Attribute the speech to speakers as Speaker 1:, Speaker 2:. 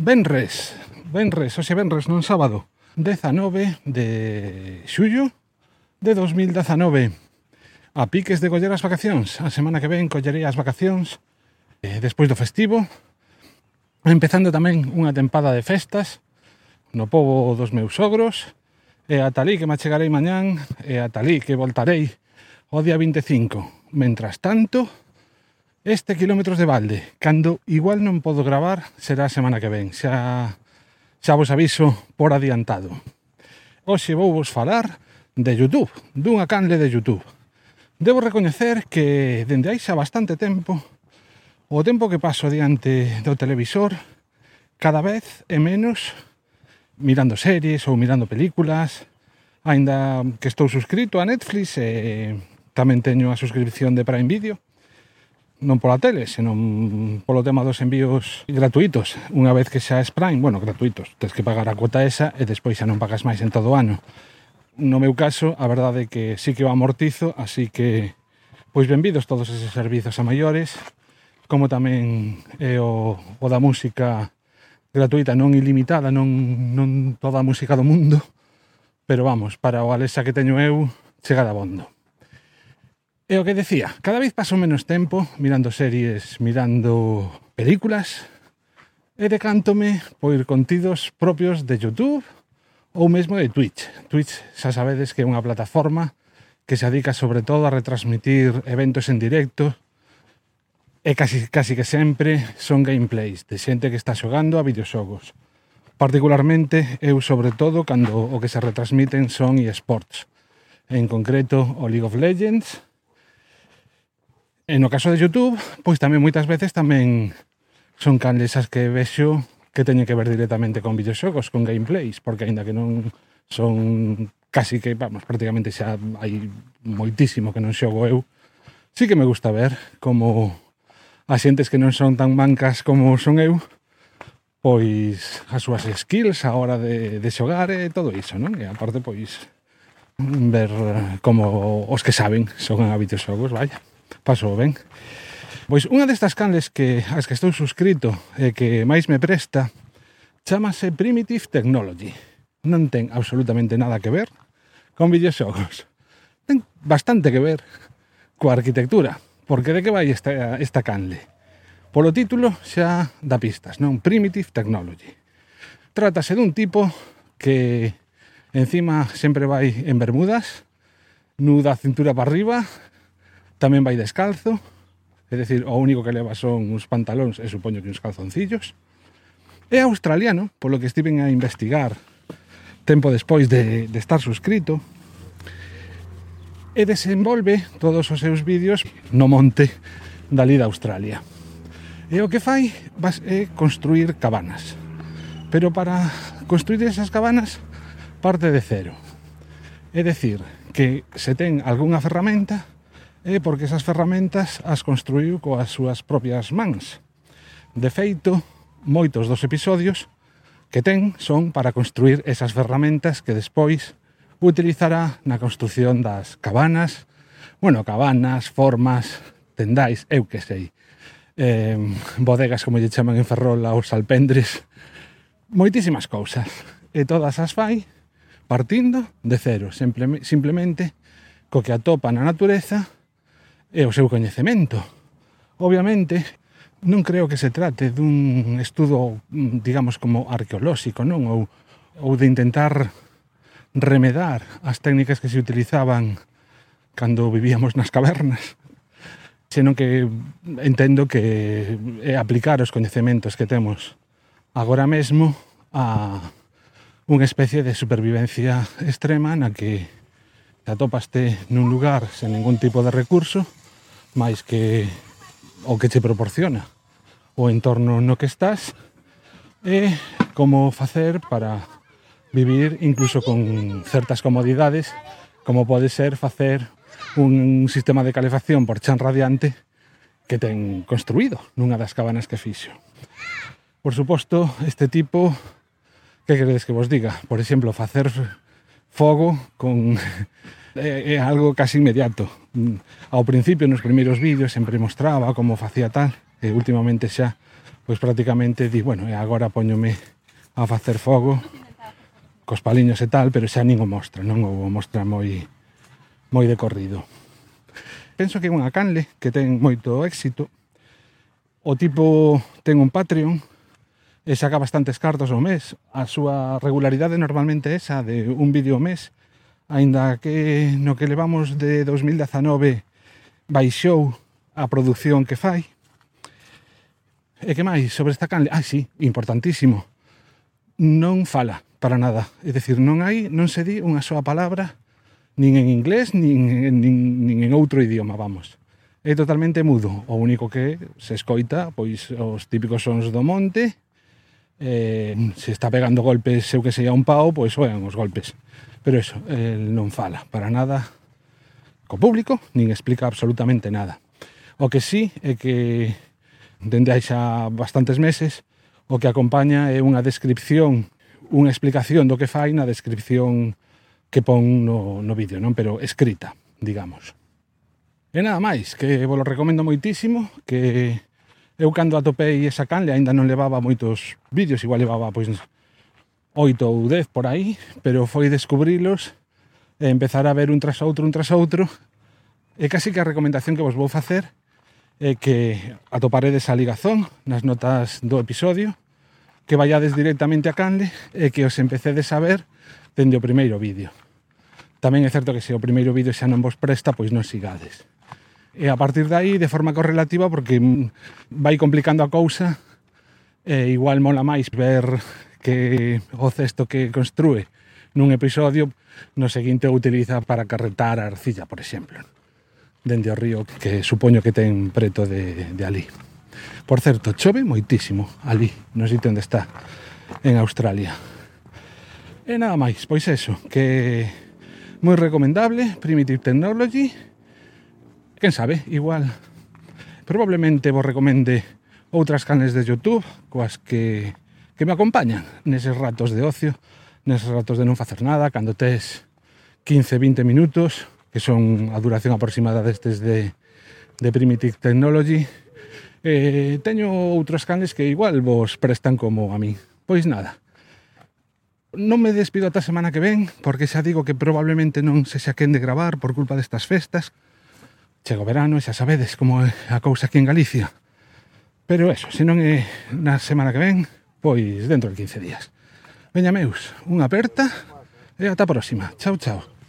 Speaker 1: Benres, Benres, oxe Benres non sábado 19 de xullo de 2019 A piques de coller as vacacións. A semana que ven collerei as vacacións eh, Despois do festivo Empezando tamén unha tempada de festas No povo dos meus sogros E a talí que me chegarei mañán E a talí que voltarei o día 25 Mentras tanto, este kilómetros de balde. Cando igual non podo gravar, será a semana que ven. Xa, xa vos aviso por adiantado. Hoxe vou vos falar de YouTube, dunha canle de YouTube. Debo recoñecer que dende aí xa bastante tempo, o tempo que paso diante do televisor cada vez é menos mirando series ou mirando películas, aínda que estou suscrito a Netflix e tamén teño a suscripción de Prime Video, non pola tele, senón polo tema dos envíos gratuitos. Unha vez que xa es Prime, bueno, gratuitos, tens que pagar a cuota esa e despois xa non pagas máis en todo o ano. No meu caso, a verdade é que sí que o amortizo, así que pois benvidos todos esos servizos a maiores, como tamén é o, o da música gratuita, non ilimitada, non, non toda a música do mundo, pero vamos, para o Alexa que teño eu, chega da bondo. E o que decía, cada vez paso menos tempo mirando series, mirando películas, e decántome por contidos propios de YouTube ou mesmo de Twitch. Twitch xa sabedes que é unha plataforma que se adica sobre todo a retransmitir eventos en directo e casi, casi que sempre son gameplays de xente que está xogando a videoxogos. Particularmente eu sobre todo cando o que se retransmiten son eSports. En concreto o League of Legends, E no caso de YouTube, pois tamén moitas veces tamén son canles as que vexo que teñen que ver directamente con videoxogos, con gameplays, porque aínda que non son casi que, vamos, prácticamente xa hai moitísimo que non xogo eu, sí que me gusta ver como as xentes que non son tan mancas como son eu, pois as súas skills a hora de, de xogar e todo iso, non? E aparte, pois, ver como os que saben xogan a videoxogos, vaya pasou ben. Pois unha destas canles que as que estou suscrito e que máis me presta chamase Primitive Technology. Non ten absolutamente nada que ver con videoxogos. Ten bastante que ver coa arquitectura, porque de que vai esta, esta canle? Polo título xa da pistas, non? Primitive Technology. Trátase dun tipo que encima sempre vai en bermudas, nuda cintura para arriba, Tamén vai descalzo, é dicir, o único que leva son uns pantalóns e supoño que uns calzoncillos. É australiano, polo que estiven a investigar tempo despois de, de estar suscrito, e desenvolve todos os seus vídeos no monte dali da Australia. E o que fai é construir cabanas. Pero para construir esas cabanas parte de cero. É decir, que se ten algunha ferramenta, eh, porque esas ferramentas as construiu coas súas propias mans. De feito, moitos dos episodios que ten son para construir esas ferramentas que despois utilizará na construción das cabanas, bueno, cabanas, formas, tendais, eu que sei, eh, bodegas como lle chaman en Ferrol aos alpendres, moitísimas cousas. E todas as fai partindo de cero, simplemente co que atopa na natureza e o seu coñecemento. Obviamente, non creo que se trate dun estudo, mm, digamos, como arqueolóxico, non? Ou, ou de intentar remedar as técnicas que se utilizaban cando vivíamos nas cavernas, senón que entendo que é aplicar os coñecementos que temos agora mesmo a unha especie de supervivencia extrema na que te atopaste nun lugar sen ningún tipo de recurso máis que o que te proporciona o entorno no que estás e como facer para vivir incluso con certas comodidades como pode ser facer un sistema de calefacción por chan radiante que ten construído nunha das cabanas que fixo. Por suposto, este tipo, que queredes que vos diga? Por exemplo, facer fogo con é, é algo casi inmediato. Mm, ao principio, nos primeiros vídeos, sempre mostraba como facía tal, e últimamente xa, pois prácticamente di, bueno, e agora poñome a facer fogo, cos paliños e tal, pero xa nin o mostra, non o mostra moi moi de corrido. Penso que é unha canle que ten moito éxito. O tipo ten un Patreon e saca bastantes cartos ao mes. A súa regularidade normalmente é esa de un vídeo ao mes aínda que no que levamos de 2019 baixou a produción que fai. E que máis sobre esta canle? Ah, sí, importantísimo. Non fala para nada. É dicir, non hai, non se di unha soa palabra nin en inglés, nin, nin, nin en outro idioma, vamos. É totalmente mudo. O único que se escoita, pois, os típicos sons do monte, eh, se está pegando golpes, eu que sei, a un pau, pois oen os golpes. Pero eso, el non fala para nada co público, nin explica absolutamente nada. O que sí é que dende hai xa bastantes meses o que acompaña é unha descripción, unha explicación do que fai na descripción que pon no, no vídeo, non? pero escrita, digamos. E nada máis, que vos recomendo moitísimo, que eu cando atopei esa canle aínda non levaba moitos vídeos, igual levaba pois 8 ou 10 por aí, pero foi descubrilos e empezar a ver un tras outro, un tras outro. E casi que a recomendación que vos vou facer é que atoparedes a ligazón nas notas do episodio, que vayades directamente a Canle e que os empecedes a ver dende o primeiro vídeo. Tamén é certo que se o primeiro vídeo xa non vos presta, pois non sigades. E a partir de aí, de forma correlativa, porque vai complicando a cousa, e igual mola máis ver que o cesto que construe nun episodio no seguinte o utiliza para carretar a arcilla, por exemplo dende o río que supoño que ten preto de, de ali. Por certo, chove moitísimo ali, no sitio onde está, en Australia. E nada máis, pois eso, que moi recomendable, Primitive Technology, quen sabe, igual, probablemente vos recomende outras canles de Youtube, coas que que me acompañan neses ratos de ocio, neses ratos de non facer nada, cando tes 15, 20 minutos, que son a duración aproximada destes de, de Primitive Technology, eh, teño outros canles que igual vos prestan como a mí. Pois nada, Non me despido ata a semana que ven, porque xa digo que probablemente non se xa quen de gravar por culpa destas festas. Chego verano e xa sabedes como é a cousa aquí en Galicia. Pero eso, se non é na semana que ven, pois dentro de 15 días. Veña meus, unha aperta e ata a próxima. Chao, chao.